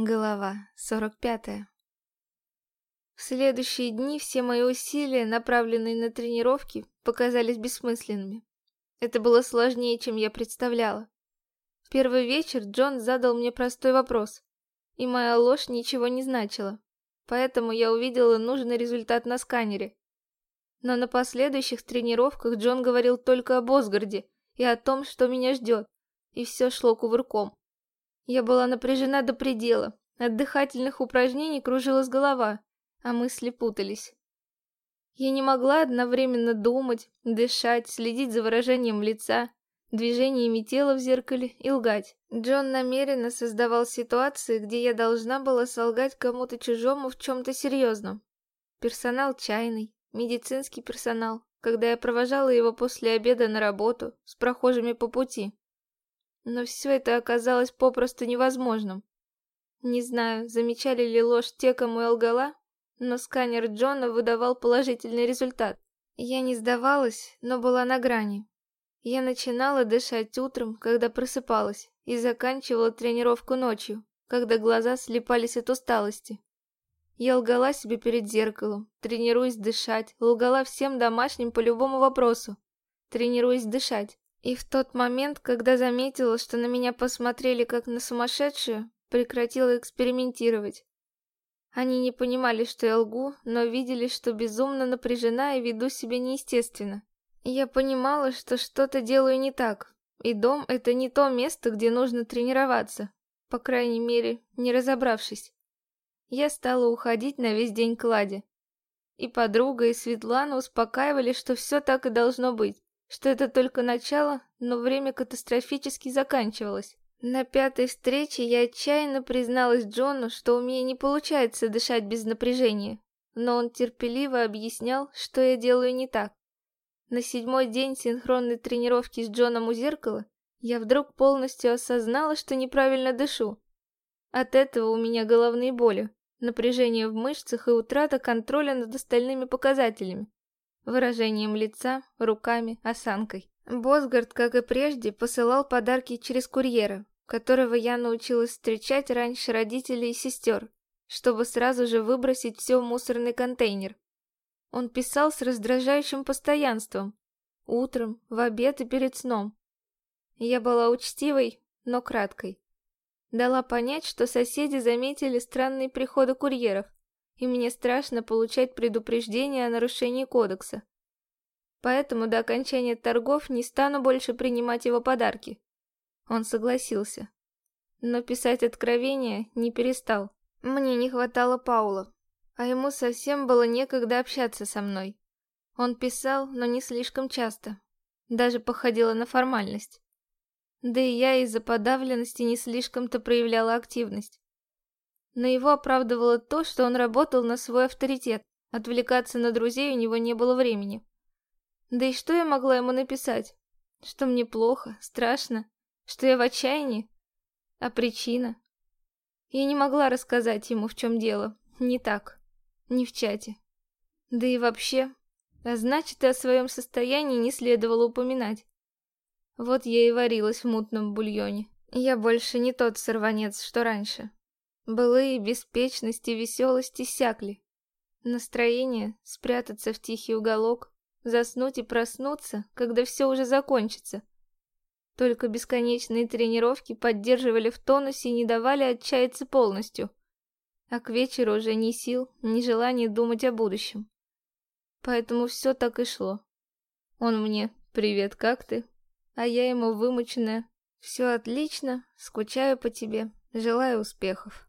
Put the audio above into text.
Глава 45 В следующие дни все мои усилия, направленные на тренировки, показались бессмысленными. Это было сложнее, чем я представляла. В первый вечер Джон задал мне простой вопрос, и моя ложь ничего не значила, поэтому я увидела нужный результат на сканере. Но на последующих тренировках Джон говорил только об Осгарде и о том, что меня ждет, и все шло кувырком. Я была напряжена до предела. От дыхательных упражнений кружилась голова, а мысли путались. Я не могла одновременно думать, дышать, следить за выражением лица, движениями тела в зеркале и лгать. Джон намеренно создавал ситуации, где я должна была солгать кому-то чужому в чем-то серьезном. Персонал чайный, медицинский персонал, когда я провожала его после обеда на работу с прохожими по пути. Но все это оказалось попросту невозможным. Не знаю, замечали ли ложь те, кому я лгала, но сканер Джона выдавал положительный результат. Я не сдавалась, но была на грани. Я начинала дышать утром, когда просыпалась, и заканчивала тренировку ночью, когда глаза слепались от усталости. Я лгала себе перед зеркалом, тренируясь дышать, лгала всем домашним по любому вопросу, тренируясь дышать. И в тот момент, когда заметила, что на меня посмотрели как на сумасшедшую, прекратила экспериментировать. Они не понимали, что я лгу, но видели, что безумно напряжена и веду себя неестественно. Я понимала, что что-то делаю не так, и дом — это не то место, где нужно тренироваться, по крайней мере, не разобравшись. Я стала уходить на весь день к Ладе. И подруга, и Светлана успокаивали, что все так и должно быть что это только начало, но время катастрофически заканчивалось. На пятой встрече я отчаянно призналась Джону, что у меня не получается дышать без напряжения, но он терпеливо объяснял, что я делаю не так. На седьмой день синхронной тренировки с Джоном у зеркала я вдруг полностью осознала, что неправильно дышу. От этого у меня головные боли, напряжение в мышцах и утрата контроля над остальными показателями выражением лица, руками, осанкой. Босгард, как и прежде, посылал подарки через курьера, которого я научилась встречать раньше родителей и сестер, чтобы сразу же выбросить все в мусорный контейнер. Он писал с раздражающим постоянством, утром, в обед и перед сном. Я была учтивой, но краткой. Дала понять, что соседи заметили странные приходы курьеров, и мне страшно получать предупреждение о нарушении кодекса. Поэтому до окончания торгов не стану больше принимать его подарки. Он согласился. Но писать откровения не перестал. Мне не хватало Паула, а ему совсем было некогда общаться со мной. Он писал, но не слишком часто. Даже походило на формальность. Да и я из-за подавленности не слишком-то проявляла активность но его оправдывало то, что он работал на свой авторитет, отвлекаться на друзей у него не было времени. Да и что я могла ему написать? Что мне плохо, страшно, что я в отчаянии? А причина? Я не могла рассказать ему, в чем дело. Не так. Не в чате. Да и вообще. А значит, и о своем состоянии не следовало упоминать. Вот я и варилась в мутном бульоне. Я больше не тот сорванец, что раньше. Былые беспечность и веселость иссякли. Настроение спрятаться в тихий уголок, заснуть и проснуться, когда все уже закончится. Только бесконечные тренировки поддерживали в тонусе и не давали отчаяться полностью. А к вечеру уже ни сил, ни желания думать о будущем. Поэтому все так и шло. Он мне «Привет, как ты?» А я ему вымученная «Все отлично, скучаю по тебе, желаю успехов».